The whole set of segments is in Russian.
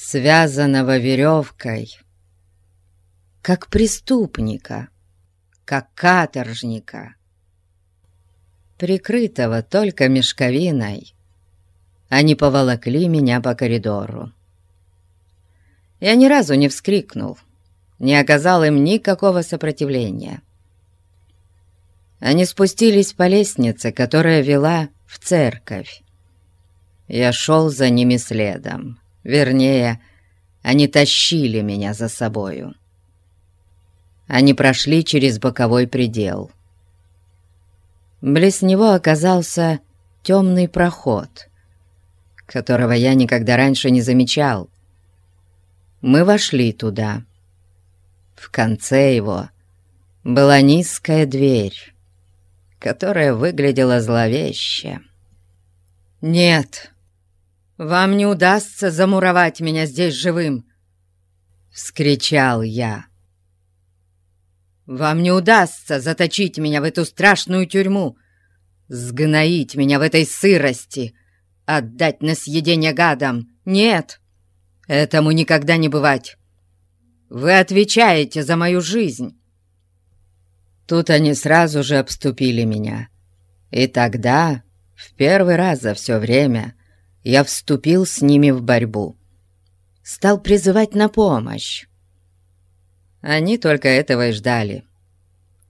связанного веревкой, как преступника, как каторжника, прикрытого только мешковиной, они поволокли меня по коридору. Я ни разу не вскрикнул, не оказал им никакого сопротивления. Они спустились по лестнице, которая вела в церковь. Я шел за ними следом. Вернее, они тащили меня за собою. Они прошли через боковой предел. Близ него оказался темный проход, которого я никогда раньше не замечал. Мы вошли туда. В конце его была низкая дверь, которая выглядела зловеще. «Нет, вам не удастся замуровать меня здесь живым!» — вскричал я. «Вам не удастся заточить меня в эту страшную тюрьму, сгноить меня в этой сырости, отдать на съедение гадам. Нет, этому никогда не бывать. Вы отвечаете за мою жизнь». Тут они сразу же обступили меня. И тогда, в первый раз за все время, я вступил с ними в борьбу. Стал призывать на помощь. Они только этого и ждали.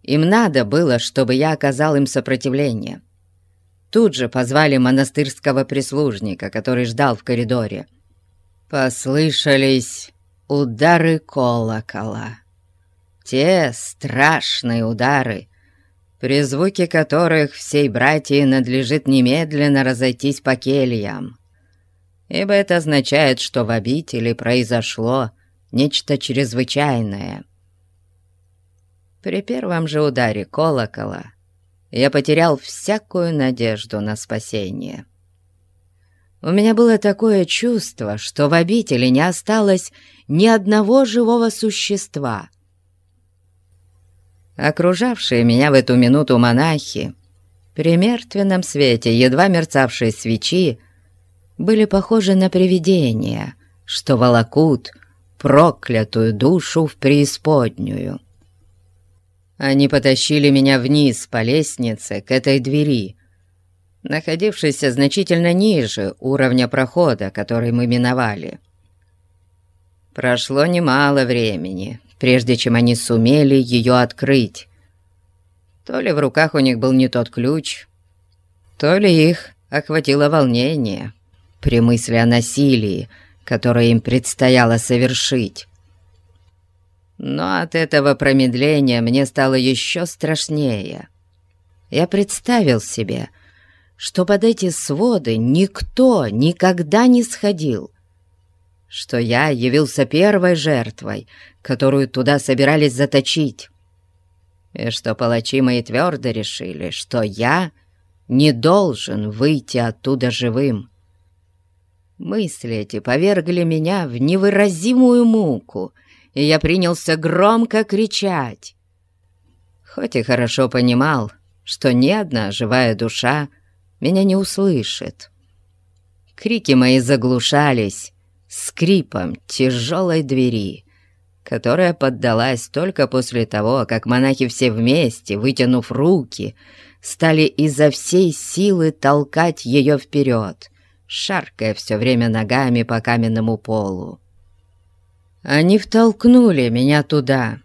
Им надо было, чтобы я оказал им сопротивление. Тут же позвали монастырского прислужника, который ждал в коридоре. Послышались удары колокола те страшные удары, при звуке которых всей братьи надлежит немедленно разойтись по кельям, ибо это означает, что в обители произошло нечто чрезвычайное. При первом же ударе колокола я потерял всякую надежду на спасение. У меня было такое чувство, что в обители не осталось ни одного живого существа — Окружавшие меня в эту минуту монахи, при мертвенном свете едва мерцавшие свечи, были похожи на привидения, что волокут проклятую душу в преисподнюю. Они потащили меня вниз по лестнице к этой двери, находившейся значительно ниже уровня прохода, который мы миновали. Прошло немало времени, прежде чем они сумели ее открыть. То ли в руках у них был не тот ключ, то ли их охватило волнение при мысли о насилии, которое им предстояло совершить. Но от этого промедления мне стало еще страшнее. Я представил себе, что под эти своды никто никогда не сходил, что я явился первой жертвой, которую туда собирались заточить, и что палачи мои твердо решили, что я не должен выйти оттуда живым. Мысли эти повергли меня в невыразимую муку, и я принялся громко кричать. Хоть и хорошо понимал, что ни одна живая душа меня не услышит. Крики мои заглушались скрипом тяжелой двери, которая поддалась только после того, как монахи все вместе, вытянув руки, стали изо всей силы толкать ее вперед, шаркая все время ногами по каменному полу. Они втолкнули меня туда,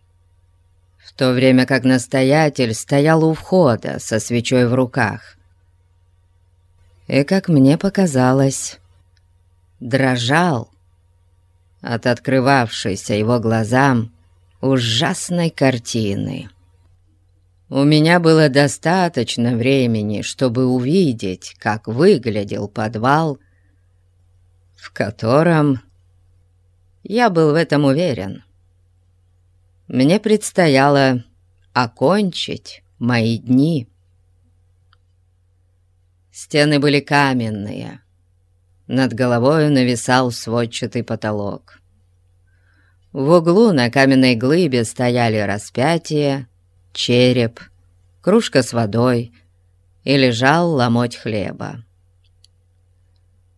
в то время как настоятель стоял у входа со свечой в руках. И, как мне показалось, дрожал от открывавшейся его глазам ужасной картины. У меня было достаточно времени, чтобы увидеть, как выглядел подвал, в котором я был в этом уверен. Мне предстояло окончить мои дни. Стены были каменные, над головой нависал сводчатый потолок. В углу на каменной глыбе стояли распятие, череп, кружка с водой и лежал ломоть хлеба.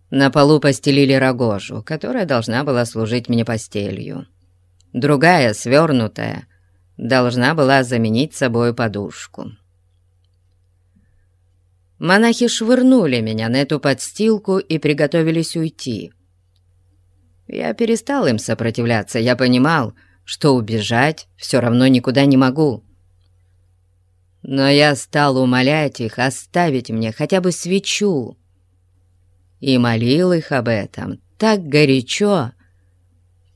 На полу постелили рогожу, которая должна была служить мне постелью. Другая, свернутая, должна была заменить собой подушку. Монахи швырнули меня на эту подстилку и приготовились уйти. Я перестал им сопротивляться, я понимал, что убежать все равно никуда не могу. Но я стал умолять их оставить мне хотя бы свечу и молил их об этом так горячо,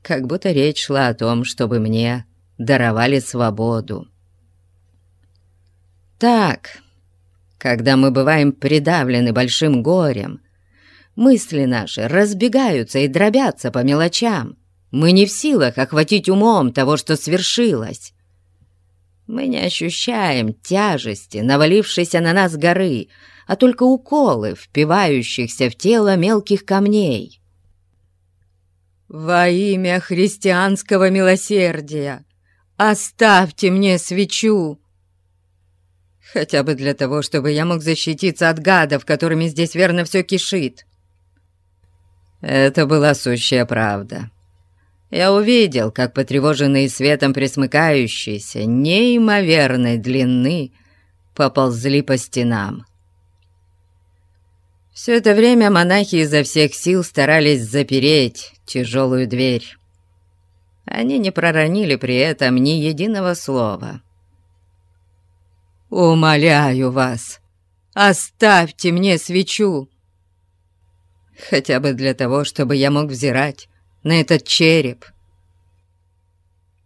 как будто речь шла о том, чтобы мне даровали свободу. Так, когда мы бываем придавлены большим горем, мысли наши разбегаются и дробятся по мелочам. Мы не в силах охватить умом того, что свершилось. Мы не ощущаем тяжести, навалившейся на нас горы, а только уколы, впивающихся в тело мелких камней. «Во имя христианского милосердия!» «Оставьте мне свечу!» Хотя бы для того, чтобы я мог защититься от гадов, которыми здесь верно все кишит. Это была сущая правда. Я увидел, как потревоженные светом присмыкающиеся, неимоверной длины, поползли по стенам. Все это время монахи изо всех сил старались запереть тяжелую дверь. Они не проронили при этом ни единого слова. «Умоляю вас, оставьте мне свечу!» Хотя бы для того, чтобы я мог взирать на этот череп.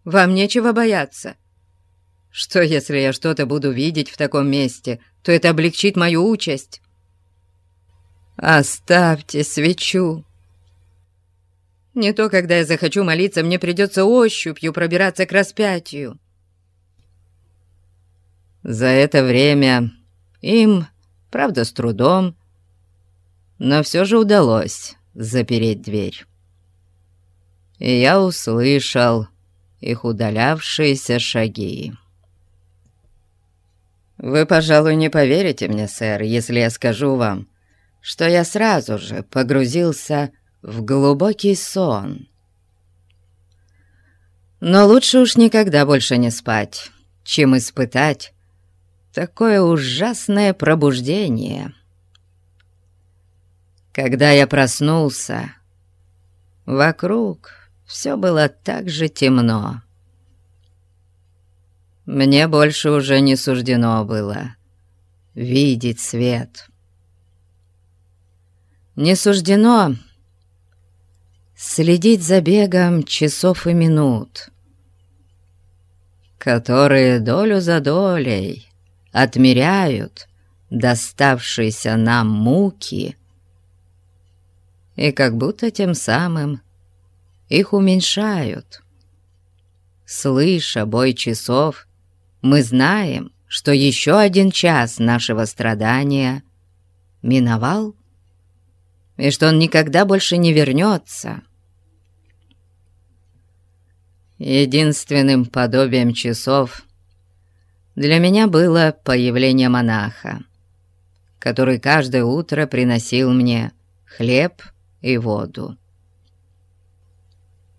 Вам нечего бояться. Что, если я что-то буду видеть в таком месте, то это облегчит мою участь. Оставьте свечу. Не то, когда я захочу молиться, мне придется ощупью пробираться к распятию. За это время им, правда, с трудом, но все же удалось запереть дверь. И я услышал их удалявшиеся шаги. Вы, пожалуй, не поверите мне, сэр, если я скажу вам, что я сразу же погрузился в глубокий сон. Но лучше уж никогда больше не спать, чем испытать такое ужасное пробуждение. Когда я проснулся, вокруг все было так же темно. Мне больше уже не суждено было видеть свет. Не суждено следить за бегом часов и минут, которые долю за долей отмеряют доставшиеся нам муки и как будто тем самым их уменьшают. Слыша бой часов, мы знаем, что еще один час нашего страдания миновал, и что он никогда больше не вернется. Единственным подобием часов для меня было появление монаха, который каждое утро приносил мне хлеб и воду.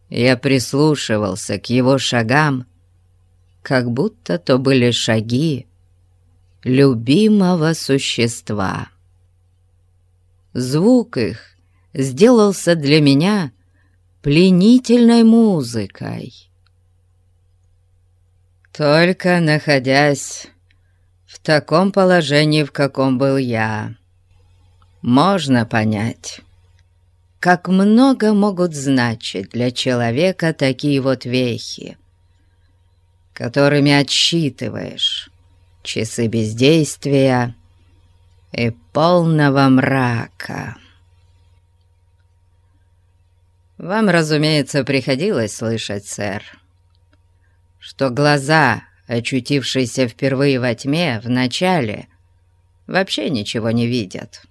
Я прислушивался к его шагам, как будто то были шаги любимого существа. Звук их сделался для меня пленительной музыкой. Только находясь в таком положении, в каком был я, можно понять, как много могут значить для человека такие вот вехи, которыми отсчитываешь часы бездействия, и полного мрака. Вам, разумеется, приходилось слышать, сэр, что глаза, очутившиеся впервые во тьме, вначале вообще ничего не видят,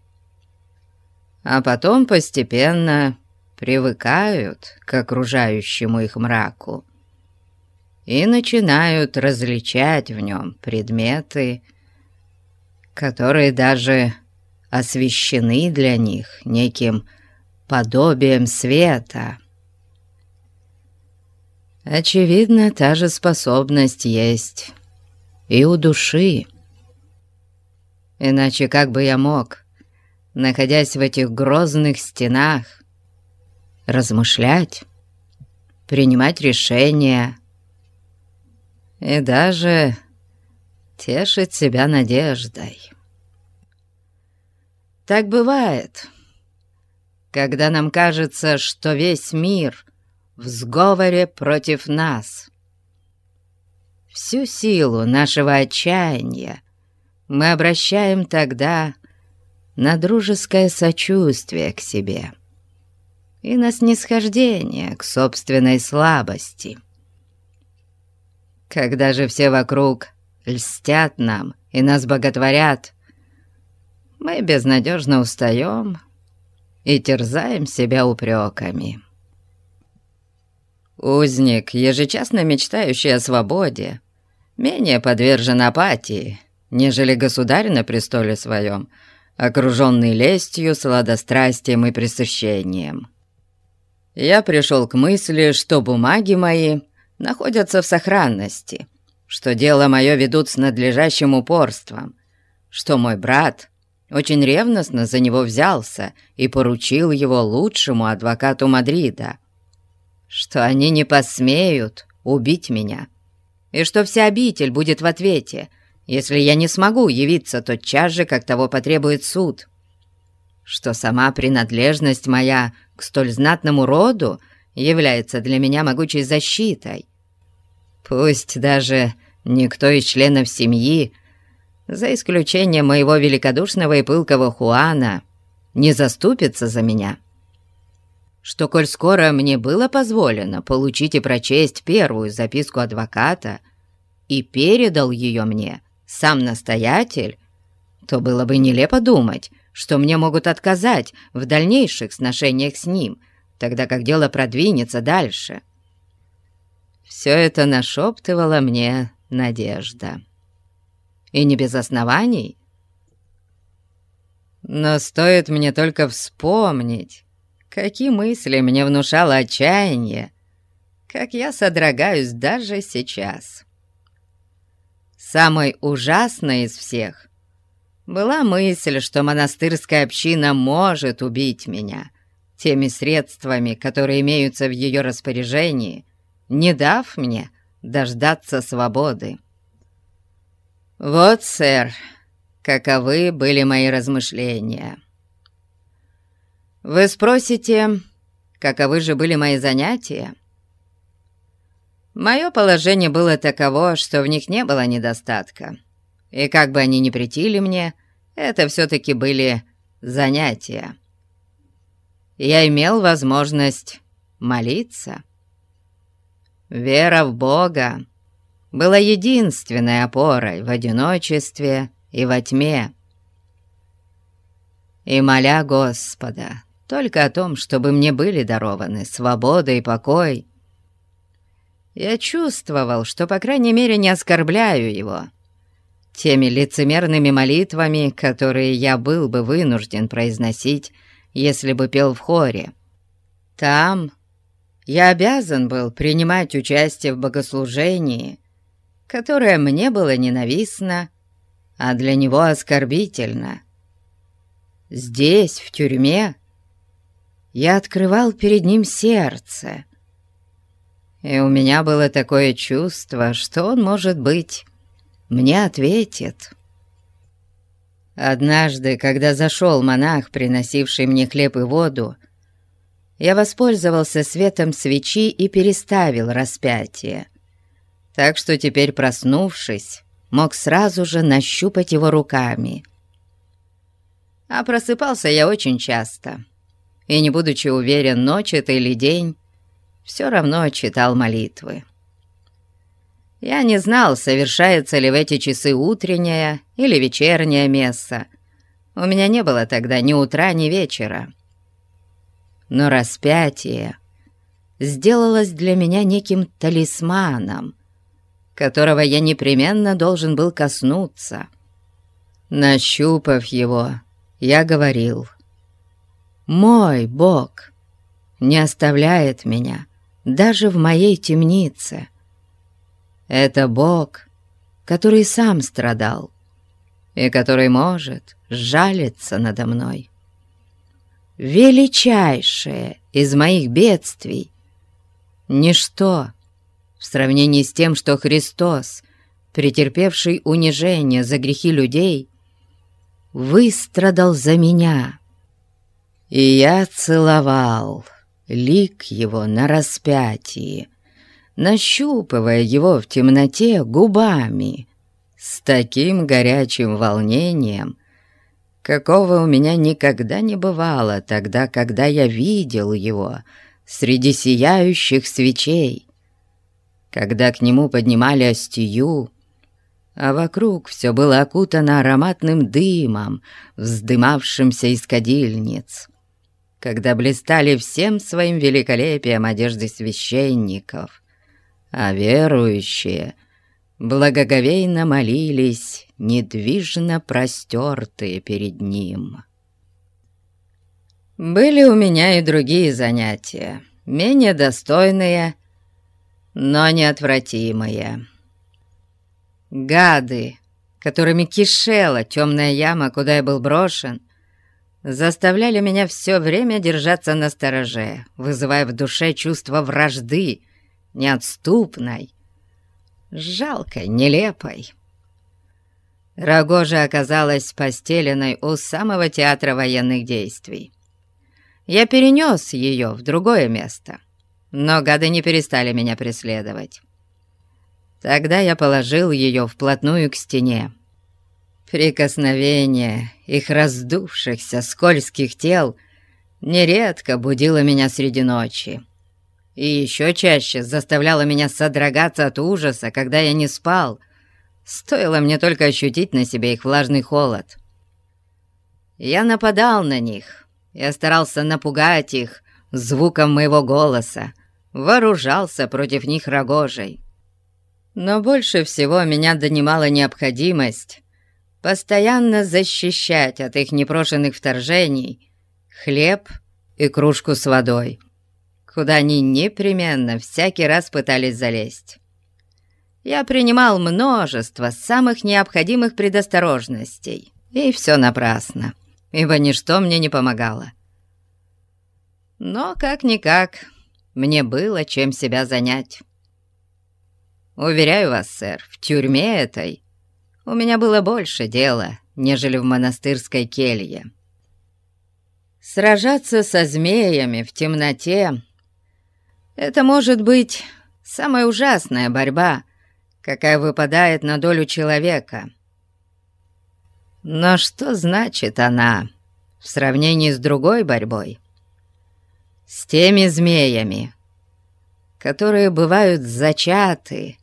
а потом постепенно привыкают к окружающему их мраку и начинают различать в нем предметы, которые даже освещены для них неким подобием света. Очевидно, та же способность есть и у души. Иначе как бы я мог, находясь в этих грозных стенах, размышлять, принимать решения и даже тешить себя надеждой. Так бывает, когда нам кажется, что весь мир в сговоре против нас. Всю силу нашего отчаяния мы обращаем тогда на дружеское сочувствие к себе и на снисхождение к собственной слабости. Когда же все вокруг льстят нам и нас боготворят, мы безнадежно устаем и терзаем себя упреками. Узник, ежечасно мечтающий о свободе, менее подвержен апатии, нежели государь на престоле своем, окруженный лестью, сладострастием и пресыщением. Я пришел к мысли, что бумаги мои находятся в сохранности, что дело мое ведут с надлежащим упорством, что мой брат очень ревностно за него взялся и поручил его лучшему адвокату Мадрида, что они не посмеют убить меня, и что вся обитель будет в ответе, если я не смогу явиться тотчас же, как того потребует суд, что сама принадлежность моя к столь знатному роду является для меня могучей защитой. Пусть даже никто из членов семьи за исключением моего великодушного и пылкого Хуана, не заступится за меня. Что, коль скоро мне было позволено получить и прочесть первую записку адвоката и передал ее мне сам настоятель, то было бы нелепо думать, что мне могут отказать в дальнейших сношениях с ним, тогда как дело продвинется дальше. Все это нашептывало мне надежда и не без оснований. Но стоит мне только вспомнить, какие мысли мне внушало отчаяние, как я содрогаюсь даже сейчас. Самой ужасной из всех была мысль, что монастырская община может убить меня теми средствами, которые имеются в ее распоряжении, не дав мне дождаться свободы. Вот, сэр, каковы были мои размышления. Вы спросите, каковы же были мои занятия? Мое положение было таково, что в них не было недостатка. И как бы они ни претили мне, это все-таки были занятия. Я имел возможность молиться. Вера в Бога была единственной опорой в одиночестве и во тьме. И моля Господа только о том, чтобы мне были дарованы свобода и покой, я чувствовал, что, по крайней мере, не оскорбляю его теми лицемерными молитвами, которые я был бы вынужден произносить, если бы пел в хоре. Там я обязан был принимать участие в богослужении которое мне было ненавистно, а для него оскорбительно. Здесь, в тюрьме, я открывал перед ним сердце, и у меня было такое чувство, что он, может быть, мне ответит. Однажды, когда зашел монах, приносивший мне хлеб и воду, я воспользовался светом свечи и переставил распятие так что теперь, проснувшись, мог сразу же нащупать его руками. А просыпался я очень часто, и, не будучи уверен, ночь это или день, все равно читал молитвы. Я не знал, совершается ли в эти часы утренняя или вечерняя месса. У меня не было тогда ни утра, ни вечера. Но распятие сделалось для меня неким талисманом, которого я непременно должен был коснуться. Нащупав его, я говорил, мой Бог не оставляет меня даже в моей темнице. Это Бог, который сам страдал и который может жалиться надо мной. Величайшее из моих бедствий — ничто в сравнении с тем, что Христос, претерпевший унижение за грехи людей, выстрадал за меня. И я целовал лик его на распятии, нащупывая его в темноте губами, с таким горячим волнением, какого у меня никогда не бывало тогда, когда я видел его среди сияющих свечей, когда к нему поднимали остию, а вокруг все было окутано ароматным дымом, вздымавшимся из кадильниц, когда блистали всем своим великолепием одежды священников, а верующие благоговейно молились, недвижно простертые перед ним. Были у меня и другие занятия, менее достойные, но неотвратимые. Гады, которыми кишела темная яма, куда я был брошен, заставляли меня все время держаться на стороже, вызывая в душе чувство вражды, неотступной, жалкой, нелепой. Рогожа оказалась постеленной у самого театра военных действий. Я перенес ее в другое место, но гады не перестали меня преследовать. Тогда я положил ее вплотную к стене. Прикосновение их раздувшихся скользких тел нередко будило меня среди ночи. И еще чаще заставляло меня содрогаться от ужаса, когда я не спал. Стоило мне только ощутить на себе их влажный холод. Я нападал на них. Я старался напугать их звуком моего голоса, вооружался против них рогожей. Но больше всего меня донимала необходимость постоянно защищать от их непрошенных вторжений хлеб и кружку с водой, куда они непременно всякий раз пытались залезть. Я принимал множество самых необходимых предосторожностей, и все напрасно, ибо ничто мне не помогало. Но, как-никак, мне было чем себя занять. Уверяю вас, сэр, в тюрьме этой у меня было больше дела, нежели в монастырской келье. Сражаться со змеями в темноте — это может быть самая ужасная борьба, какая выпадает на долю человека. Но что значит она в сравнении с другой борьбой? С теми змеями, которые бывают зачаты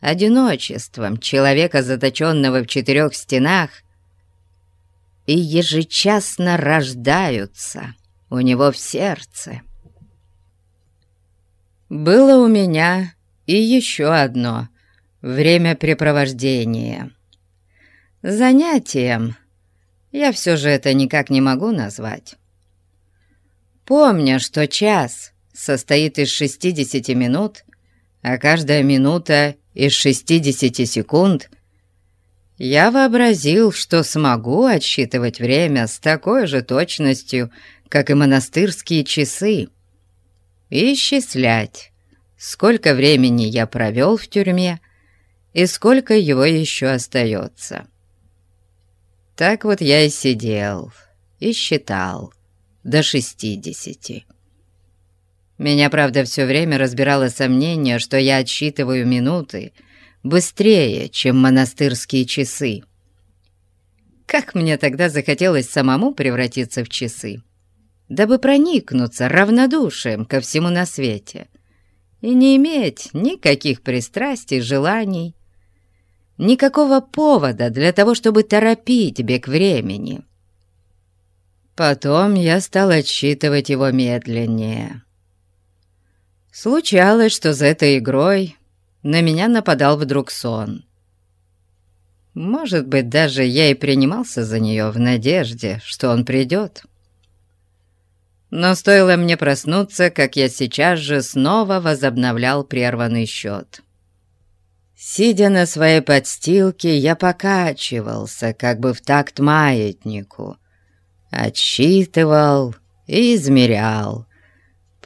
одиночеством человека, заточенного в четырех стенах, и ежечасно рождаются у него в сердце. Было у меня и еще одно времяпрепровождение. Занятием я все же это никак не могу назвать. Помня, что час состоит из 60 минут, а каждая минута из 60 секунд, я вообразил, что смогу отсчитывать время с такой же точностью, как и монастырские часы, и исчислять, сколько времени я провел в тюрьме и сколько его еще остается. Так вот я и сидел и считал до шестидесяти. Меня, правда, все время разбирало сомнение, что я отсчитываю минуты быстрее, чем монастырские часы. Как мне тогда захотелось самому превратиться в часы, дабы проникнуться равнодушием ко всему на свете и не иметь никаких пристрастий, желаний, никакого повода для того, чтобы торопить бег времени. Потом я стал отсчитывать его медленнее — Случалось, что за этой игрой на меня нападал вдруг сон. Может быть, даже я и принимался за нее в надежде, что он придет. Но стоило мне проснуться, как я сейчас же снова возобновлял прерванный счет. Сидя на своей подстилке, я покачивался, как бы в такт маятнику, отсчитывал и измерял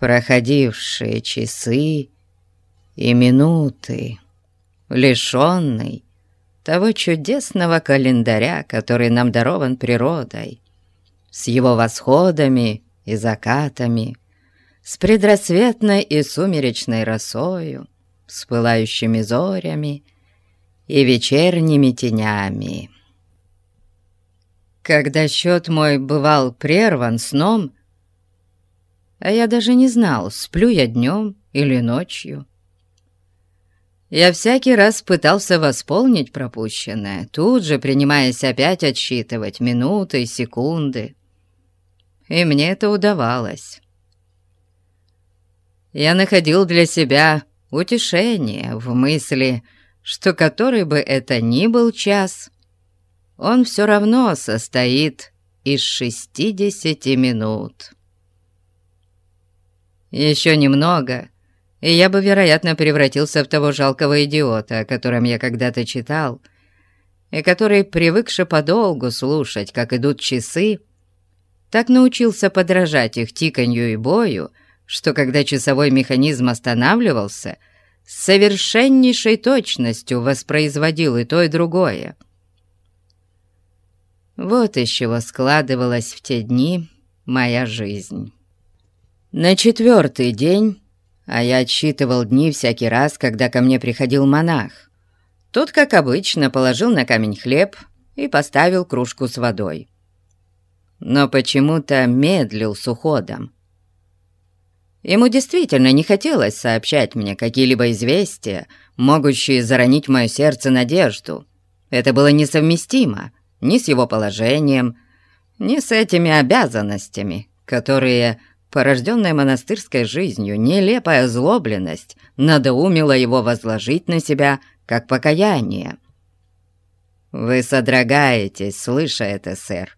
проходившие часы и минуты, лишенный того чудесного календаря, который нам дарован природой, с его восходами и закатами, с предрассветной и сумеречной росою, с пылающими зорями и вечерними тенями. Когда счет мой бывал прерван сном, а я даже не знал, сплю я днем или ночью, я всякий раз пытался восполнить пропущенное, тут же принимаясь опять отсчитывать минуты и секунды. И мне это удавалось. Я находил для себя утешение в мысли, что который бы это ни был час, он все равно состоит из шестидесяти минут. Еще немного — и я бы, вероятно, превратился в того жалкого идиота, о котором я когда-то читал, и который, привыкший подолгу слушать, как идут часы, так научился подражать их тиканью и бою, что когда часовой механизм останавливался, с совершеннейшей точностью воспроизводил и то, и другое. Вот из чего складывалась в те дни моя жизнь. На четвертый день а я отсчитывал дни всякий раз, когда ко мне приходил монах. Тот, как обычно, положил на камень хлеб и поставил кружку с водой. Но почему-то медлил с уходом. Ему действительно не хотелось сообщать мне какие-либо известия, могущие заронить мое сердце надежду. Это было несовместимо ни с его положением, ни с этими обязанностями, которые порожденная монастырской жизнью, нелепая озлобленность надоумила его возложить на себя как покаяние. Вы содрогаетесь, слыша это, сэр,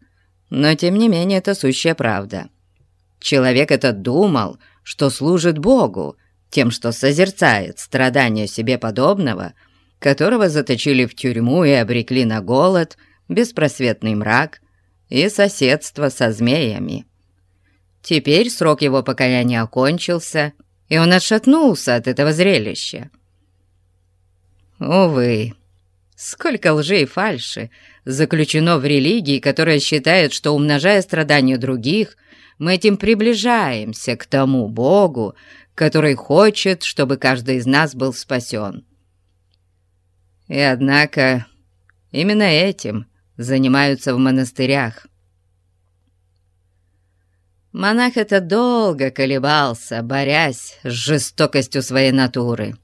но тем не менее это сущая правда. Человек этот думал, что служит Богу, тем, что созерцает страдания себе подобного, которого заточили в тюрьму и обрекли на голод, беспросветный мрак и соседство со змеями. Теперь срок его покаяния окончился, и он отшатнулся от этого зрелища. Увы, сколько лжи и фальши заключено в религии, которая считает, что, умножая страдания других, мы этим приближаемся к тому Богу, который хочет, чтобы каждый из нас был спасен. И однако именно этим занимаются в монастырях. Монах это долго колебался, борясь с жестокостью своей натуры.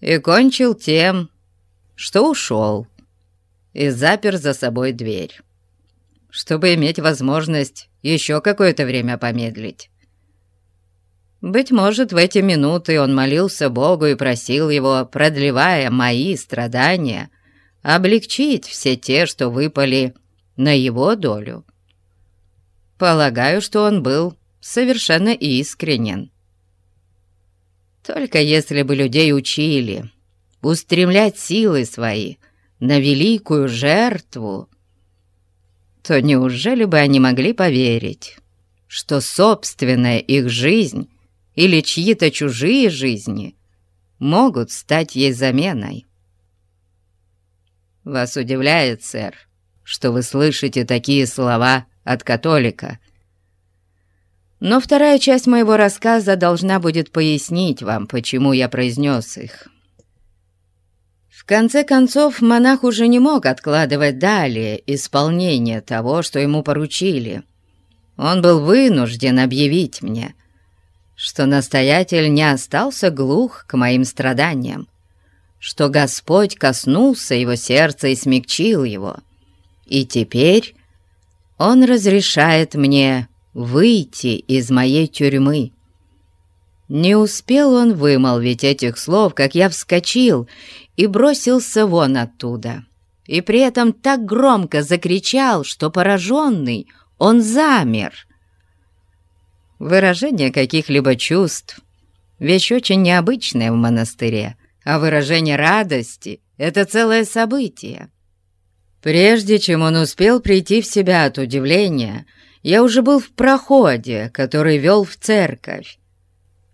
И кончил тем, что ушел и запер за собой дверь, чтобы иметь возможность еще какое-то время помедлить. Быть может, в эти минуты он молился Богу и просил его, продлевая мои страдания, облегчить все те, что выпали на его долю. Полагаю, что он был совершенно искренен. Только если бы людей учили устремлять силы свои на великую жертву, то неужели бы они могли поверить, что собственная их жизнь или чьи-то чужие жизни могут стать ей заменой? Вас удивляет, сэр, что вы слышите такие слова от католика. Но вторая часть моего рассказа должна будет пояснить вам, почему я произнес их. В конце концов, монах уже не мог откладывать далее исполнение того, что ему поручили. Он был вынужден объявить мне, что настоятель не остался глух к моим страданиям, что Господь коснулся его сердца и смягчил его, и теперь он разрешает мне выйти из моей тюрьмы. Не успел он вымолвить этих слов, как я вскочил и бросился вон оттуда. И при этом так громко закричал, что пораженный он замер. Выражение каких-либо чувств — вещь очень необычная в монастыре, а выражение радости — это целое событие. Прежде чем он успел прийти в себя от удивления, я уже был в проходе, который вел в церковь.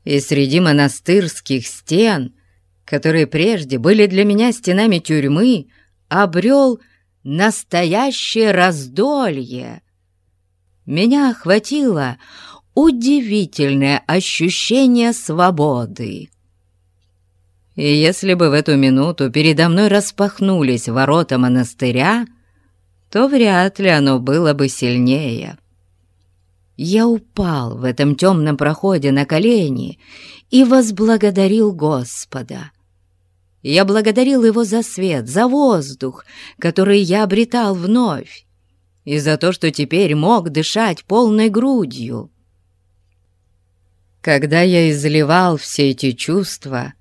И среди монастырских стен, которые прежде были для меня стенами тюрьмы, обрел настоящее раздолье. Меня охватило удивительное ощущение свободы. И если бы в эту минуту передо мной распахнулись ворота монастыря, то вряд ли оно было бы сильнее. Я упал в этом темном проходе на колени и возблагодарил Господа. Я благодарил Его за свет, за воздух, который я обретал вновь, и за то, что теперь мог дышать полной грудью. Когда я изливал все эти чувства,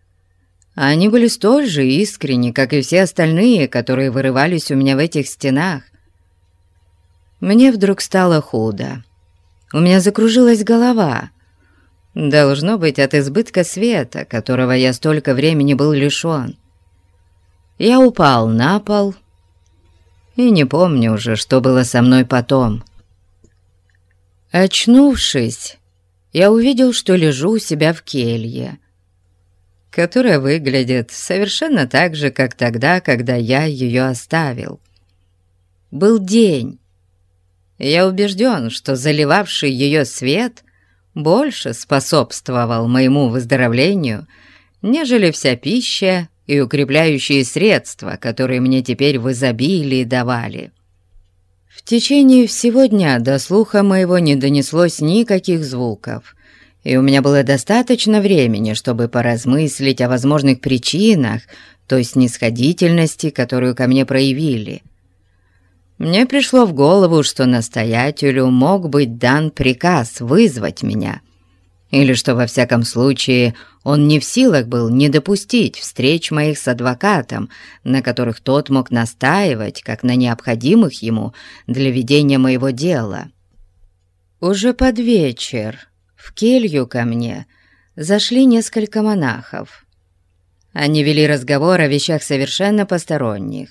они были столь же искренни, как и все остальные, которые вырывались у меня в этих стенах. Мне вдруг стало худо. У меня закружилась голова. Должно быть от избытка света, которого я столько времени был лишён. Я упал на пол и не помню уже, что было со мной потом. Очнувшись, я увидел, что лежу у себя в келье, которая выглядит совершенно так же, как тогда, когда я ее оставил. Был день. Я убежден, что заливавший ее свет больше способствовал моему выздоровлению, нежели вся пища и укрепляющие средства, которые мне теперь в изобилии давали. В течение всего дня до слуха моего не донеслось никаких звуков, и у меня было достаточно времени, чтобы поразмыслить о возможных причинах той снисходительности, которую ко мне проявили. Мне пришло в голову, что настоятелю мог быть дан приказ вызвать меня, или что, во всяком случае, он не в силах был не допустить встреч моих с адвокатом, на которых тот мог настаивать, как на необходимых ему для ведения моего дела. Уже под вечер в келью ко мне зашли несколько монахов. Они вели разговор о вещах совершенно посторонних.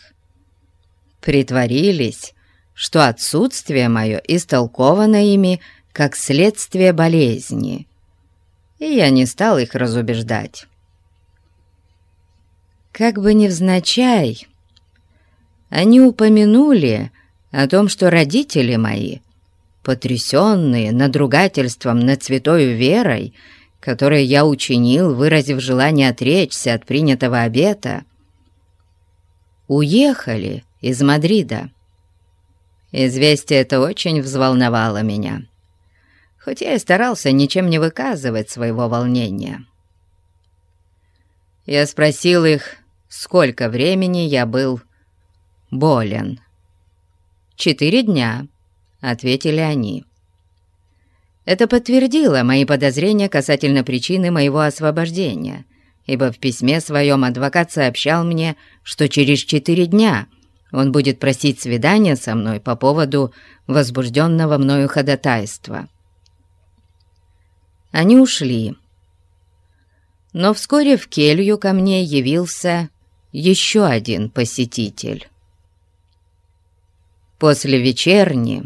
Притворились, что отсутствие мое истолковано ими как следствие болезни — и я не стал их разубеждать. Как бы невзначай, они упомянули о том, что родители мои, потрясенные надругательством над святою верой, которое я учинил, выразив желание отречься от принятого обета, уехали из Мадрида. Известие это очень взволновало меня хоть я и старался ничем не выказывать своего волнения. Я спросил их, сколько времени я был болен. «Четыре дня», — ответили они. Это подтвердило мои подозрения касательно причины моего освобождения, ибо в письме своем адвокат сообщал мне, что через четыре дня он будет просить свидания со мной по поводу возбужденного мною ходатайства. Они ушли. Но вскоре в келью ко мне явился еще один посетитель. После вечерни,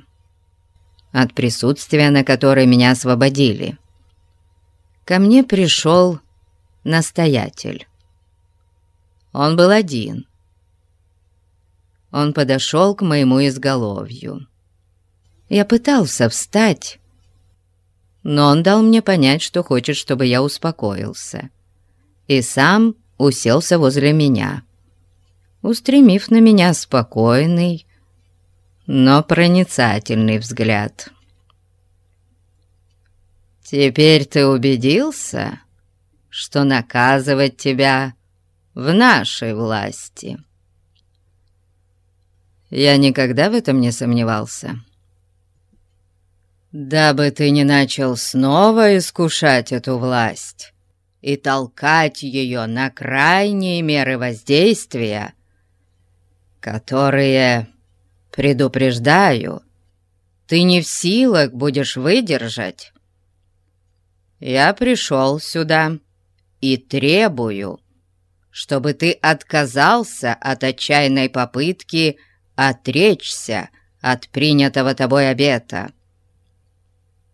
от присутствия на которой меня освободили, ко мне пришел настоятель. Он был один. Он подошел к моему изголовью. Я пытался встать, но он дал мне понять, что хочет, чтобы я успокоился. И сам уселся возле меня, устремив на меня спокойный, но проницательный взгляд. «Теперь ты убедился, что наказывать тебя в нашей власти?» Я никогда в этом не сомневался дабы ты не начал снова искушать эту власть и толкать ее на крайние меры воздействия, которые, предупреждаю, ты не в силах будешь выдержать, я пришел сюда и требую, чтобы ты отказался от отчаянной попытки отречься от принятого тобой обета.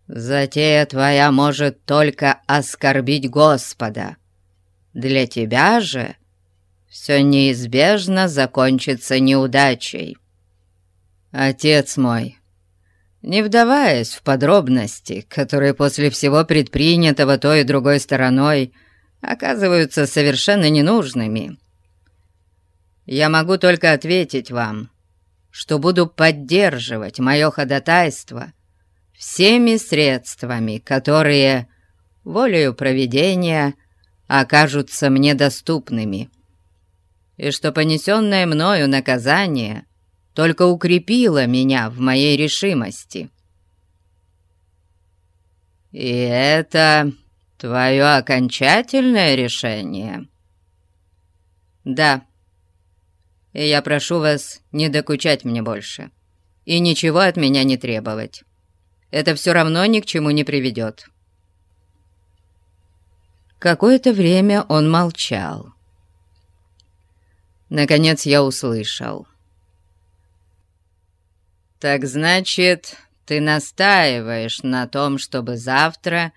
Затея твоя может только оскорбить Господа. Для тебя же все неизбежно закончится неудачей. Отец мой, не вдаваясь в подробности, которые после всего предпринятого той и другой стороной оказываются совершенно ненужными, я могу только ответить вам, что буду поддерживать мое ходатайство всеми средствами, которые, волею проведения, окажутся мне доступными, и что понесенное мною наказание только укрепило меня в моей решимости. И это твое окончательное решение? Да. И я прошу вас не докучать мне больше и ничего от меня не требовать. Это все равно ни к чему не приведет. Какое-то время он молчал. Наконец я услышал — «Так значит, ты настаиваешь на том, чтобы завтра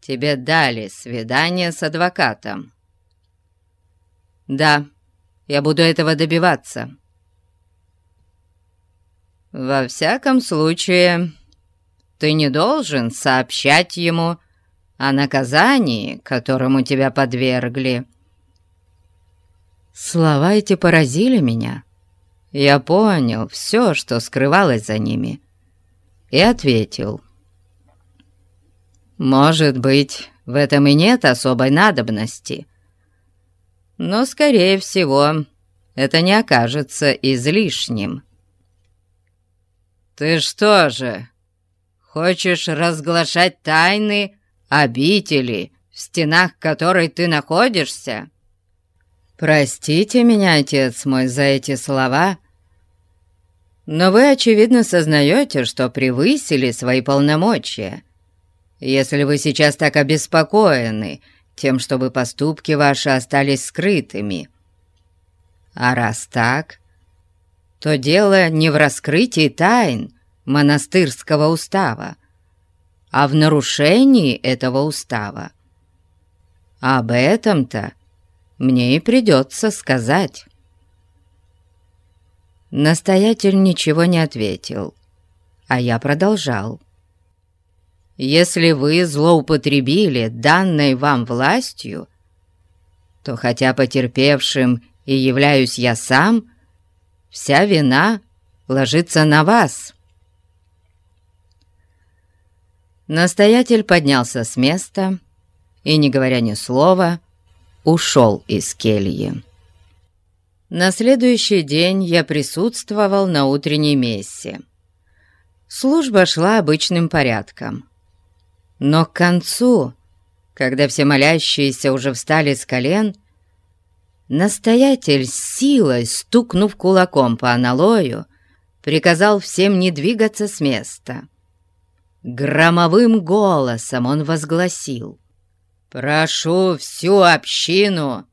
тебе дали свидание с адвокатом?» «Да, я буду этого добиваться». «Во всяком случае, ты не должен сообщать ему о наказании, которому тебя подвергли». Слова эти поразили меня. Я понял все, что скрывалось за ними, и ответил. «Может быть, в этом и нет особой надобности, но, скорее всего, это не окажется излишним». «Ты что же, хочешь разглашать тайны обители, в стенах которой ты находишься?» «Простите меня, отец мой, за эти слова», но вы, очевидно, сознаете, что превысили свои полномочия. Если вы сейчас так обеспокоены тем, чтобы поступки ваши остались скрытыми. А раз так, то дело не в раскрытии тайн монастырского устава, а в нарушении этого устава. Об этом-то мне и придется сказать». Настоятель ничего не ответил, а я продолжал. «Если вы злоупотребили данной вам властью, то хотя потерпевшим и являюсь я сам, вся вина ложится на вас». Настоятель поднялся с места и, не говоря ни слова, ушел из кельи. На следующий день я присутствовал на утренней мессе. Служба шла обычным порядком. Но к концу, когда все молящиеся уже встали с колен, настоятель силой, стукнув кулаком по аналою, приказал всем не двигаться с места. Громовым голосом он возгласил «Прошу всю общину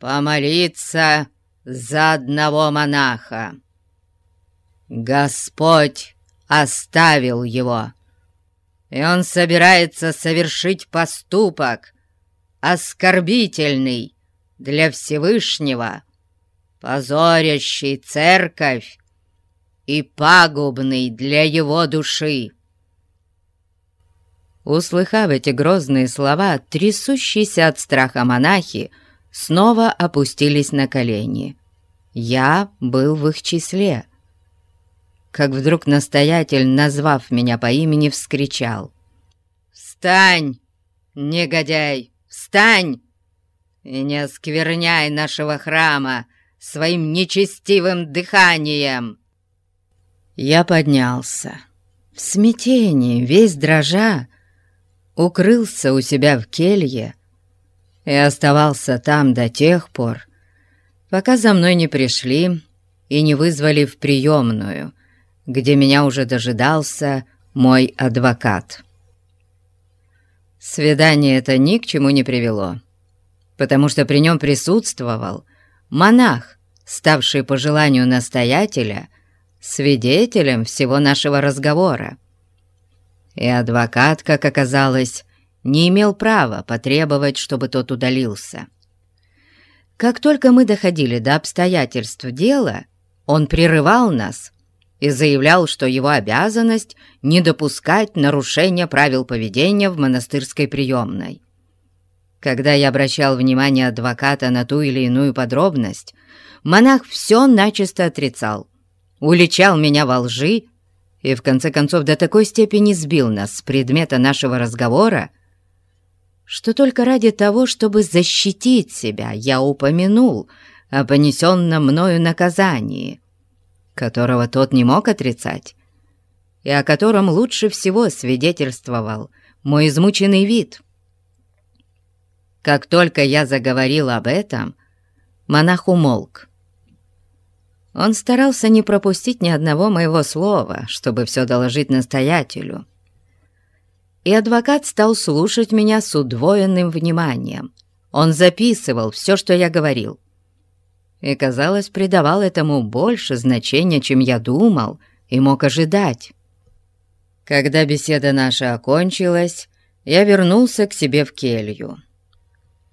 помолиться за одного монаха. Господь оставил его, и он собирается совершить поступок, оскорбительный для Всевышнего, позорящий церковь и пагубный для его души. Услыхав эти грозные слова, трясущиеся от страха монахи снова опустились на колени. Я был в их числе. Как вдруг настоятель, назвав меня по имени, вскричал. «Встань, негодяй, встань! И не оскверняй нашего храма своим нечестивым дыханием!» Я поднялся. В смятении, весь дрожа, укрылся у себя в келье, и оставался там до тех пор, пока за мной не пришли и не вызвали в приемную, где меня уже дожидался мой адвокат. Свидание это ни к чему не привело, потому что при нем присутствовал монах, ставший по желанию настоятеля свидетелем всего нашего разговора. И адвокат, как оказалось, не имел права потребовать, чтобы тот удалился. Как только мы доходили до обстоятельств дела, он прерывал нас и заявлял, что его обязанность не допускать нарушения правил поведения в монастырской приемной. Когда я обращал внимание адвоката на ту или иную подробность, монах все начисто отрицал, уличал меня во лжи и, в конце концов, до такой степени сбил нас с предмета нашего разговора, что только ради того, чтобы защитить себя, я упомянул о понесенном мною наказании — которого тот не мог отрицать, и о котором лучше всего свидетельствовал мой измученный вид. Как только я заговорил об этом, монах умолк. Он старался не пропустить ни одного моего слова, чтобы все доложить настоятелю. И адвокат стал слушать меня с удвоенным вниманием. Он записывал все, что я говорил и, казалось, придавал этому больше значения, чем я думал и мог ожидать. Когда беседа наша окончилась, я вернулся к себе в келью.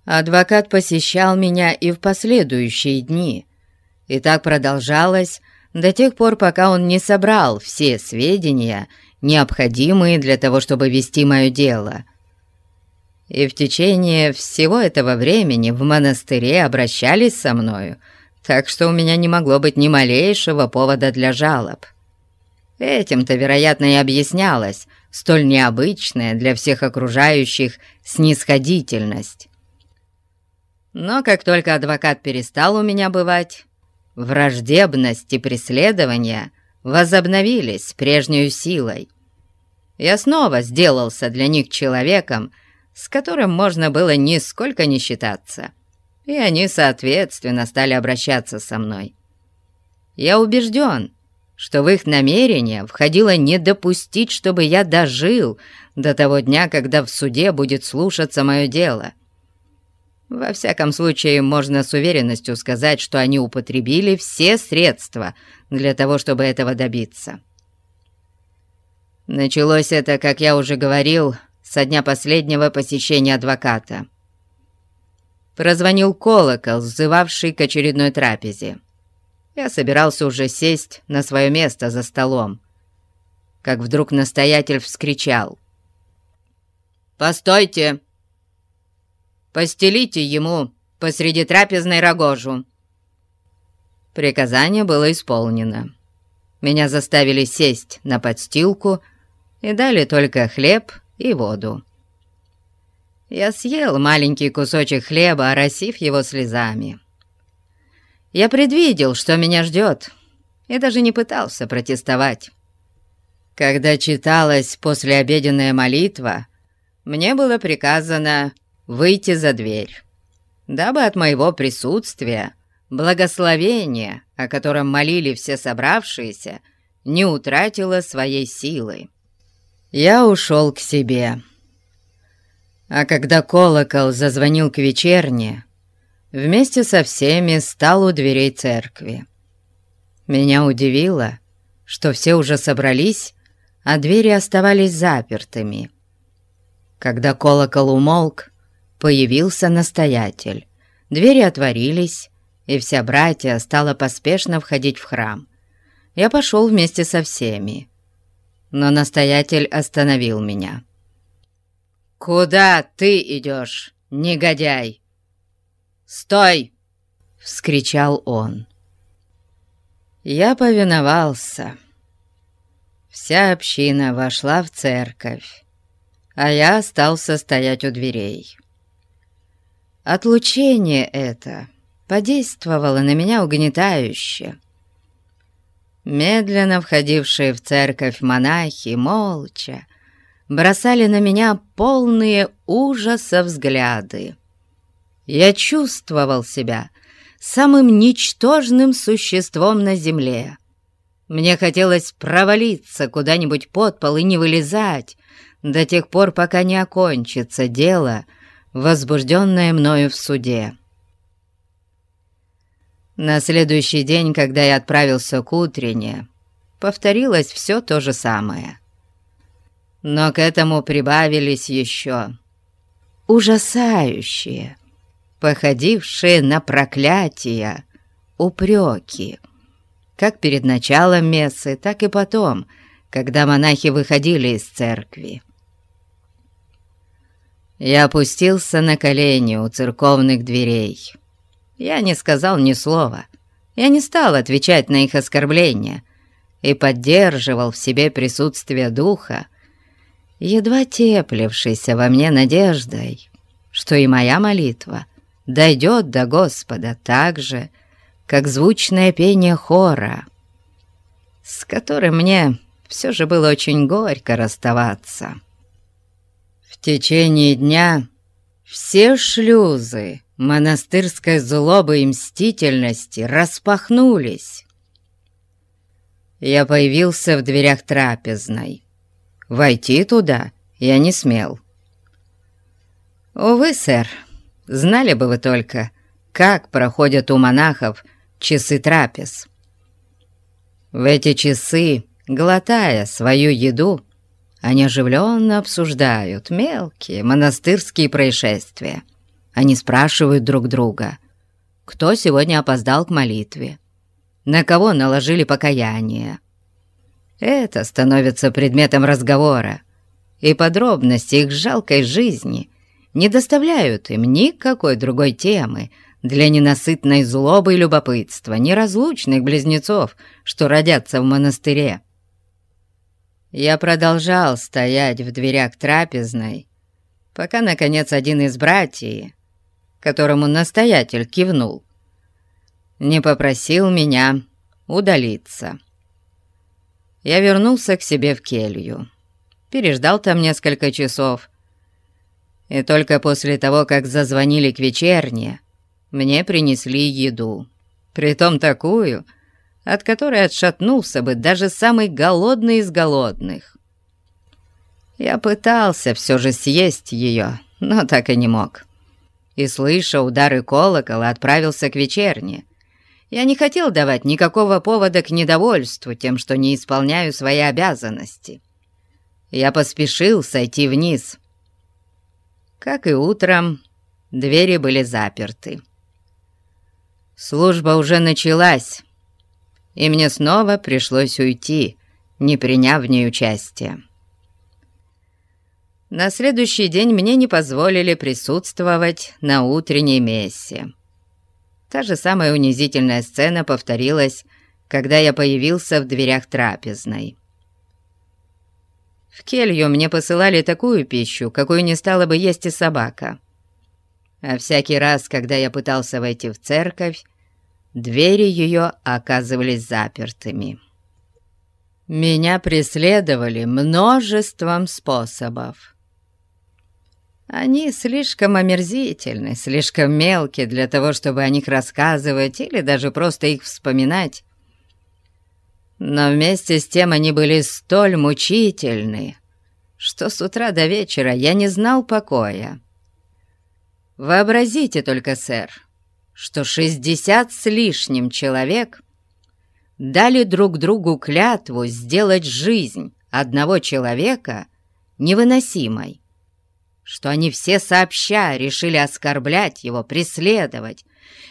Адвокат посещал меня и в последующие дни, и так продолжалось до тех пор, пока он не собрал все сведения, необходимые для того, чтобы вести мое дело. И в течение всего этого времени в монастыре обращались со мною так что у меня не могло быть ни малейшего повода для жалоб. Этим-то, вероятно, и объяснялась столь необычная для всех окружающих снисходительность. Но как только адвокат перестал у меня бывать, враждебность и преследования возобновились с прежней силой. Я снова сделался для них человеком, с которым можно было нисколько не считаться и они, соответственно, стали обращаться со мной. Я убежден, что в их намерение входило не допустить, чтобы я дожил до того дня, когда в суде будет слушаться мое дело. Во всяком случае, можно с уверенностью сказать, что они употребили все средства для того, чтобы этого добиться. Началось это, как я уже говорил, со дня последнего посещения адвоката прозвонил колокол, взывавший к очередной трапезе. Я собирался уже сесть на свое место за столом, как вдруг настоятель вскричал. «Постойте! Постелите ему посреди трапезной рогожу!» Приказание было исполнено. Меня заставили сесть на подстилку и дали только хлеб и воду. Я съел маленький кусочек хлеба, оросив его слезами. Я предвидел, что меня ждет, и даже не пытался протестовать. Когда читалась послеобеденная молитва, мне было приказано выйти за дверь, дабы от моего присутствия благословение, о котором молили все собравшиеся, не утратило своей силы. Я ушел к себе а когда колокол зазвонил к вечерне, вместе со всеми стал у дверей церкви. Меня удивило, что все уже собрались, а двери оставались запертыми. Когда колокол умолк, появился настоятель. Двери отворились, и вся братья стала поспешно входить в храм. Я пошел вместе со всеми, но настоятель остановил меня. «Куда ты идешь, негодяй?» «Стой!» — вскричал он. Я повиновался. Вся община вошла в церковь, а я остался стоять у дверей. Отлучение это подействовало на меня угнетающе. Медленно входившие в церковь монахи молча бросали на меня полные ужаса взгляды. Я чувствовал себя самым ничтожным существом на земле. Мне хотелось провалиться куда-нибудь под пол и не вылезать, до тех пор, пока не окончится дело, возбужденное мною в суде. На следующий день, когда я отправился к утренне, повторилось все то же самое. Но к этому прибавились еще ужасающие, походившие на проклятия, упреки, как перед началом мессы, так и потом, когда монахи выходили из церкви. Я опустился на колени у церковных дверей. Я не сказал ни слова. Я не стал отвечать на их оскорбления и поддерживал в себе присутствие духа, едва теплившийся во мне надеждой, что и моя молитва дойдет до Господа так же, как звучное пение хора, с которым мне все же было очень горько расставаться. В течение дня все шлюзы монастырской злобы и мстительности распахнулись. Я появился в дверях трапезной. Войти туда я не смел. Увы, сэр, знали бы вы только, как проходят у монахов часы трапез. В эти часы, глотая свою еду, они оживленно обсуждают мелкие монастырские происшествия. Они спрашивают друг друга, кто сегодня опоздал к молитве, на кого наложили покаяние. Это становится предметом разговора, и подробности их жалкой жизни не доставляют им никакой другой темы для ненасытной злобы и любопытства неразлучных близнецов, что родятся в монастыре. Я продолжал стоять в дверях трапезной, пока, наконец, один из братьев, которому настоятель кивнул, не попросил меня удалиться. Я вернулся к себе в келью, переждал там несколько часов, и только после того, как зазвонили к вечерне, мне принесли еду, притом такую, от которой отшатнулся бы даже самый голодный из голодных. Я пытался все же съесть ее, но так и не мог и, слыша удары колокола, отправился к вечерне. Я не хотел давать никакого повода к недовольству тем, что не исполняю свои обязанности. Я поспешил сойти вниз. Как и утром, двери были заперты. Служба уже началась, и мне снова пришлось уйти, не приняв в ней участия. На следующий день мне не позволили присутствовать на утренней мессе. Та же самая унизительная сцена повторилась, когда я появился в дверях трапезной. В келью мне посылали такую пищу, какую не стала бы есть и собака. А всякий раз, когда я пытался войти в церковь, двери ее оказывались запертыми. Меня преследовали множеством способов. Они слишком омерзительны, слишком мелкие для того, чтобы о них рассказывать или даже просто их вспоминать. Но вместе с тем они были столь мучительны, что с утра до вечера я не знал покоя. Вообразите только, сэр, что шестьдесят с лишним человек дали друг другу клятву сделать жизнь одного человека невыносимой что они все сообща решили оскорблять его, преследовать,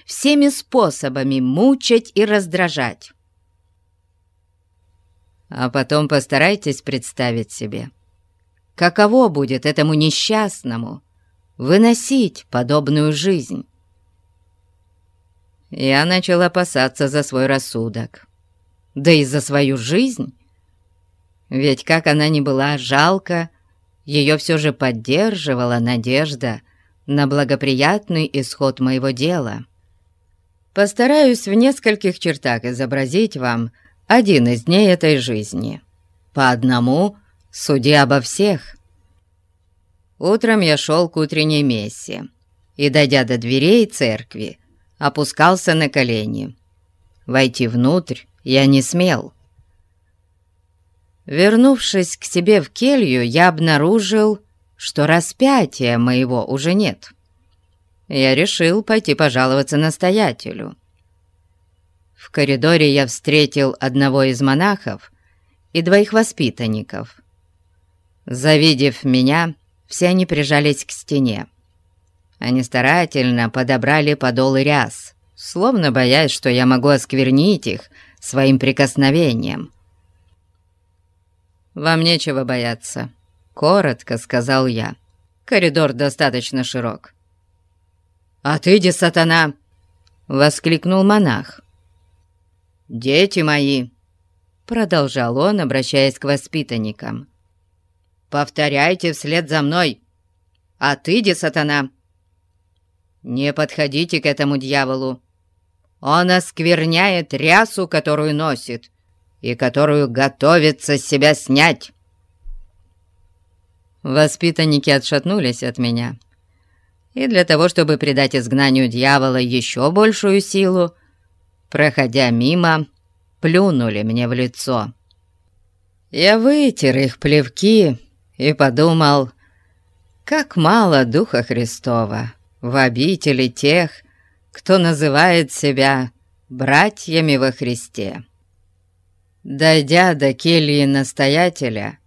всеми способами мучать и раздражать. А потом постарайтесь представить себе, каково будет этому несчастному выносить подобную жизнь. Я начал опасаться за свой рассудок, да и за свою жизнь, ведь как она ни была жалко, ее все же поддерживала надежда на благоприятный исход моего дела. Постараюсь в нескольких чертах изобразить вам один из дней этой жизни. По одному суди обо всех. Утром я шел к утренней мессе и, дойдя до дверей церкви, опускался на колени. Войти внутрь я не смел. Вернувшись к себе в келью, я обнаружил, что распятия моего уже нет. Я решил пойти пожаловаться настоятелю. В коридоре я встретил одного из монахов и двоих воспитанников. Завидев меня, все они прижались к стене. Они старательно подобрали подолы ряс, словно боясь, что я могу осквернить их своим прикосновением. «Вам нечего бояться», — коротко сказал я. «Коридор достаточно широк». «Отыди, сатана!» — воскликнул монах. «Дети мои!» — продолжал он, обращаясь к воспитанникам. «Повторяйте вслед за мной! Отыди, сатана!» «Не подходите к этому дьяволу! Он оскверняет рясу, которую носит, и которую готовится себя снять!» Воспитанники отшатнулись от меня, и для того, чтобы придать изгнанию дьявола еще большую силу, проходя мимо, плюнули мне в лицо. Я вытер их плевки и подумал, как мало Духа Христова в обители тех, кто называет себя братьями во Христе. Дойдя до кельи настоятеля,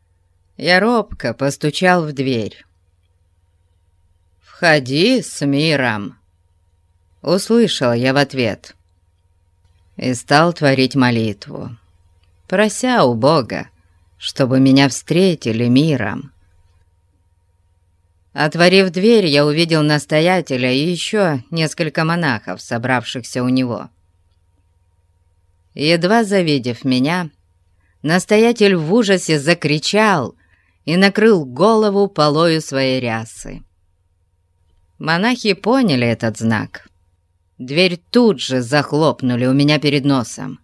я робко постучал в дверь. «Входи с миром!» Услышал я в ответ и стал творить молитву, прося у Бога, чтобы меня встретили миром. Отворив дверь, я увидел настоятеля и еще несколько монахов, собравшихся у него. Едва завидев меня, настоятель в ужасе закричал и накрыл голову полою своей рясы. Монахи поняли этот знак. Дверь тут же захлопнули у меня перед носом.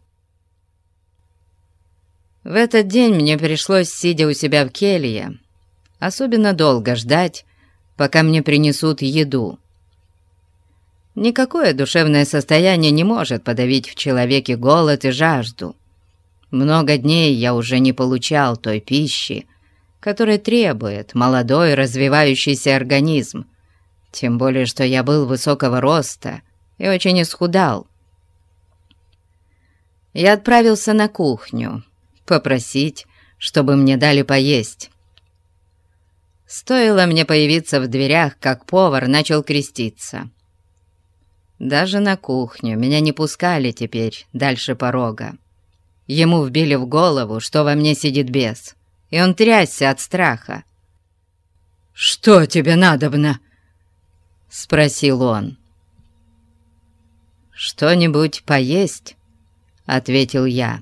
В этот день мне пришлось, сидя у себя в келье, особенно долго ждать, пока мне принесут еду. Никакое душевное состояние не может подавить в человеке голод и жажду. Много дней я уже не получал той пищи, которая требует молодой развивающийся организм, тем более, что я был высокого роста и очень исхудал. Я отправился на кухню попросить, чтобы мне дали поесть. Стоило мне появиться в дверях, как повар начал креститься. Даже на кухню меня не пускали теперь дальше порога. Ему вбили в голову, что во мне сидит бес, и он трясся от страха. «Что тебе надобно?» — спросил он. «Что-нибудь поесть?» — ответил я.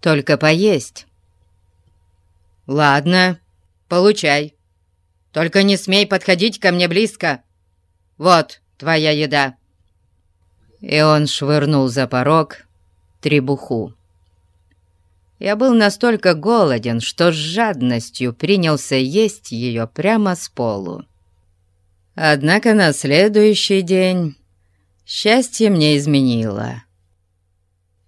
«Только поесть». «Ладно, получай. Только не смей подходить ко мне близко. Вот твоя еда». И он швырнул за порог требуху. Я был настолько голоден, что с жадностью принялся есть ее прямо с полу. Однако на следующий день счастье мне изменило.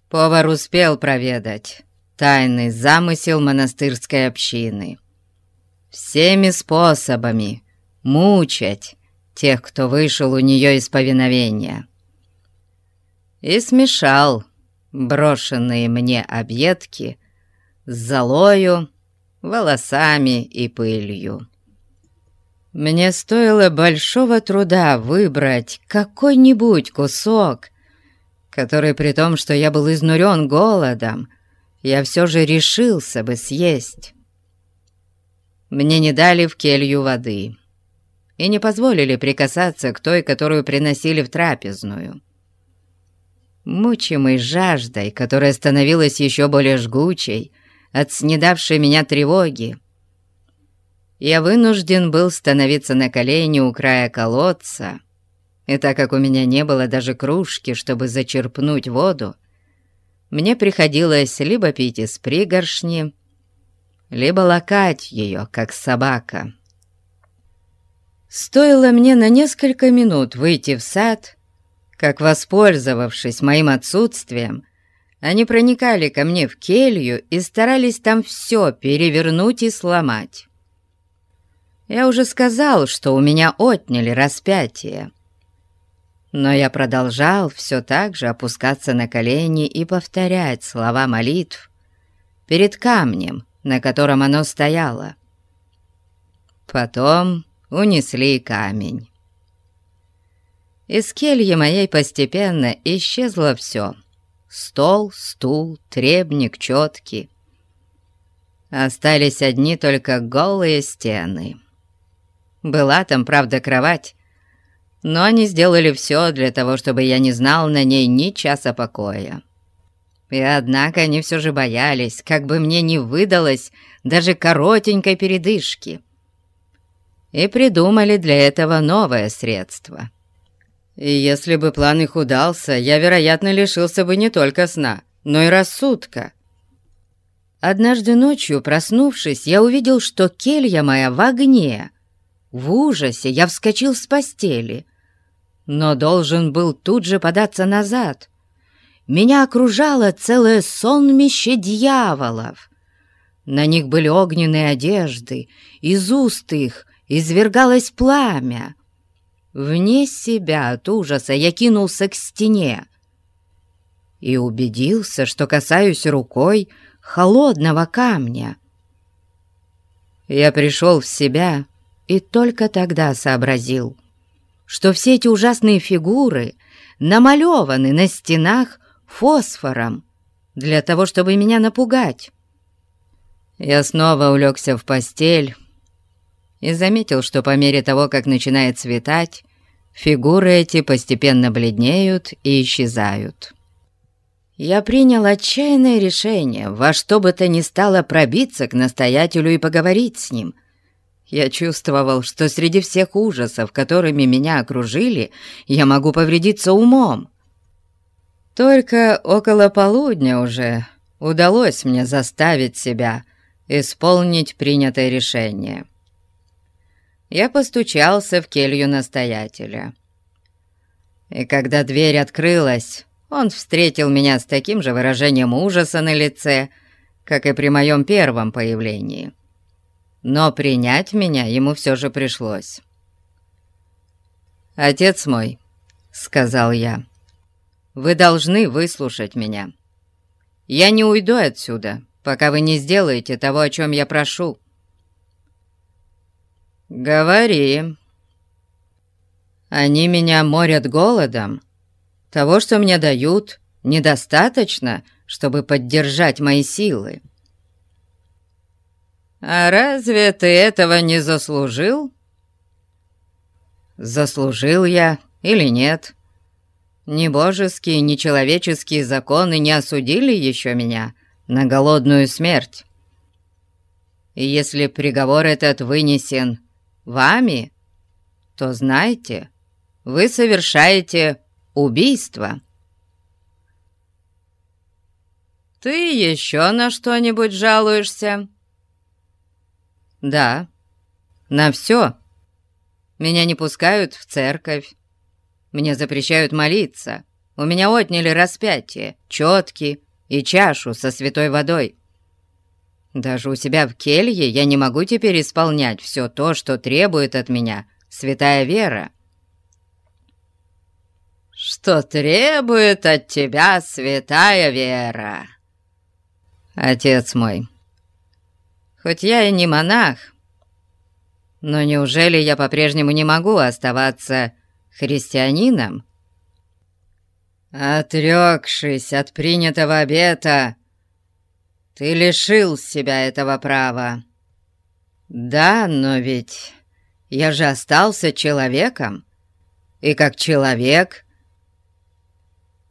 Повар успел проведать тайный замысел монастырской общины. Всеми способами мучать тех, кто вышел у нее из повиновения. И смешал брошенные мне объедки с золою, волосами и пылью. Мне стоило большого труда выбрать какой-нибудь кусок, который при том, что я был изнурен голодом, я все же решился бы съесть. Мне не дали в келью воды и не позволили прикасаться к той, которую приносили в трапезную. Мучимый жаждой, которая становилась еще более жгучей от снедавшей меня тревоги, я вынужден был становиться на колени у края колодца, и так как у меня не было даже кружки, чтобы зачерпнуть воду, мне приходилось либо пить из пригоршни, либо лакать ее, как собака. Стоило мне на несколько минут выйти в сад, как, воспользовавшись моим отсутствием, Они проникали ко мне в келью и старались там все перевернуть и сломать. Я уже сказал, что у меня отняли распятие. Но я продолжал все так же опускаться на колени и повторять слова молитв перед камнем, на котором оно стояло. Потом унесли камень. Из кельи моей постепенно исчезло все. Стол, стул, требник, четки. Остались одни только голые стены. Была там, правда, кровать, но они сделали все для того, чтобы я не знал на ней ни часа покоя. И однако они все же боялись, как бы мне не выдалось даже коротенькой передышки. И придумали для этого новое средство. И если бы план их удался, я, вероятно, лишился бы не только сна, но и рассудка. Однажды ночью, проснувшись, я увидел, что келья моя в огне. В ужасе я вскочил с постели — но должен был тут же податься назад. Меня окружало целое сонмище дьяволов. На них были огненные одежды, из уст их извергалось пламя. Вне себя от ужаса я кинулся к стене и убедился, что касаюсь рукой холодного камня. Я пришел в себя и только тогда сообразил — что все эти ужасные фигуры намалеваны на стенах фосфором для того, чтобы меня напугать. Я снова улегся в постель и заметил, что по мере того, как начинает светать, фигуры эти постепенно бледнеют и исчезают. Я принял отчаянное решение во что бы то ни стало пробиться к настоятелю и поговорить с ним, я чувствовал, что среди всех ужасов, которыми меня окружили, я могу повредиться умом. Только около полудня уже удалось мне заставить себя исполнить принятое решение. Я постучался в келью настоятеля. И когда дверь открылась, он встретил меня с таким же выражением ужаса на лице, как и при моем первом появлении но принять меня ему все же пришлось. «Отец мой», — сказал я, — «вы должны выслушать меня. Я не уйду отсюда, пока вы не сделаете того, о чем я прошу». «Говори». «Они меня морят голодом. Того, что мне дают, недостаточно, чтобы поддержать мои силы». «А разве ты этого не заслужил?» «Заслужил я или нет? Ни божеские, ни человеческие законы не осудили еще меня на голодную смерть. И если приговор этот вынесен вами, то знайте, вы совершаете убийство». «Ты еще на что-нибудь жалуешься?» «Да, на все. Меня не пускают в церковь. Мне запрещают молиться. У меня отняли распятие, четки и чашу со святой водой. Даже у себя в келье я не могу теперь исполнять все то, что требует от меня святая вера». «Что требует от тебя святая вера?» «Отец мой, Хоть я и не монах, но неужели я по-прежнему не могу оставаться христианином? Отрекшись от принятого обета, ты лишил себя этого права. Да, но ведь я же остался человеком, и как человек...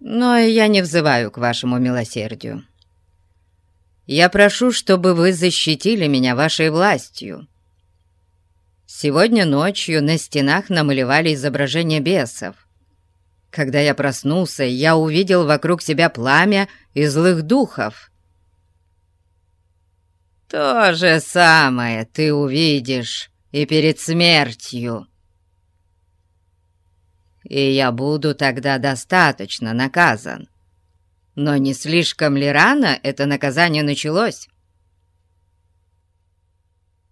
Но я не взываю к вашему милосердию. Я прошу, чтобы вы защитили меня вашей властью. Сегодня ночью на стенах намалевали изображения бесов. Когда я проснулся, я увидел вокруг себя пламя и злых духов. То же самое ты увидишь и перед смертью. И я буду тогда достаточно наказан, Но не слишком ли рано это наказание началось?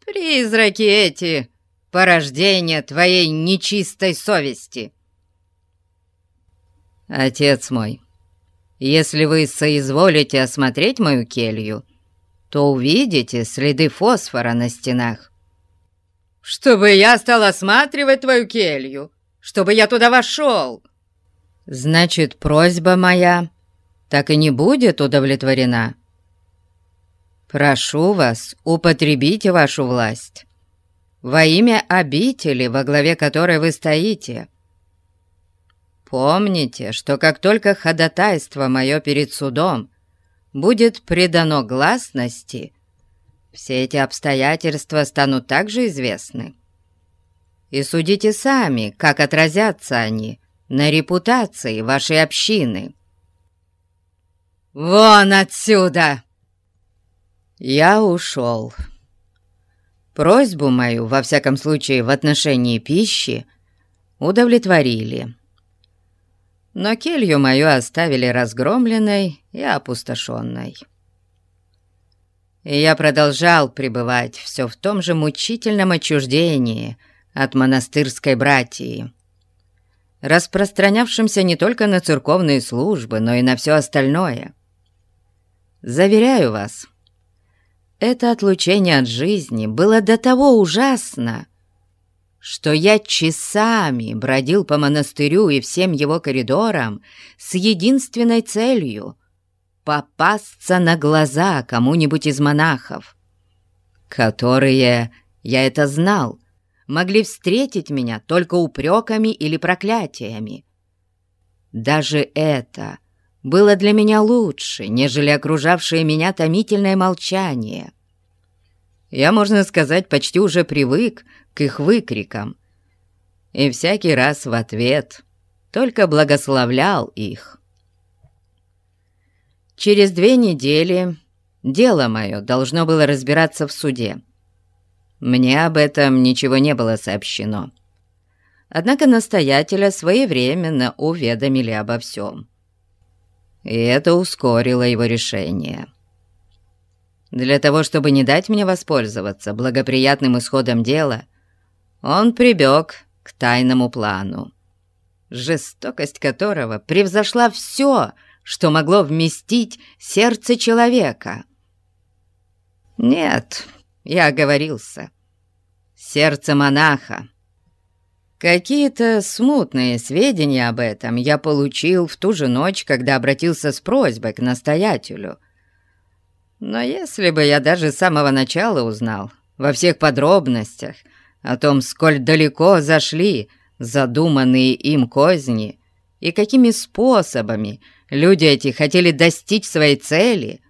Призраки эти — порождение твоей нечистой совести. Отец мой, если вы соизволите осмотреть мою келью, то увидите следы фосфора на стенах. Чтобы я стал осматривать твою келью, чтобы я туда вошел. Значит, просьба моя так и не будет удовлетворена. Прошу вас, употребите вашу власть во имя обители, во главе которой вы стоите. Помните, что как только ходатайство мое перед судом будет предано гласности, все эти обстоятельства станут также известны. И судите сами, как отразятся они на репутации вашей общины. «Вон отсюда!» Я ушел. Просьбу мою, во всяком случае, в отношении пищи, удовлетворили. Но келью мою оставили разгромленной и опустошенной. И я продолжал пребывать все в том же мучительном отчуждении от монастырской братьи, распространявшемся не только на церковные службы, но и на все остальное. Заверяю вас, это отлучение от жизни было до того ужасно, что я часами бродил по монастырю и всем его коридорам с единственной целью — попасться на глаза кому-нибудь из монахов, которые, я это знал, могли встретить меня только упреками или проклятиями. Даже это было для меня лучше, нежели окружавшее меня томительное молчание. Я, можно сказать, почти уже привык к их выкрикам, и всякий раз в ответ только благословлял их. Через две недели дело мое должно было разбираться в суде. Мне об этом ничего не было сообщено. Однако настоятеля своевременно уведомили обо всем. И это ускорило его решение. Для того, чтобы не дать мне воспользоваться благоприятным исходом дела, он прибег к тайному плану, жестокость которого превзошла все, что могло вместить сердце человека. Нет, я оговорился, сердце монаха. Какие-то смутные сведения об этом я получил в ту же ночь, когда обратился с просьбой к настоятелю. Но если бы я даже с самого начала узнал, во всех подробностях, о том, сколь далеко зашли задуманные им козни и какими способами люди эти хотели достичь своей цели,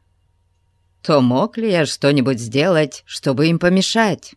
то мог ли я что-нибудь сделать, чтобы им помешать?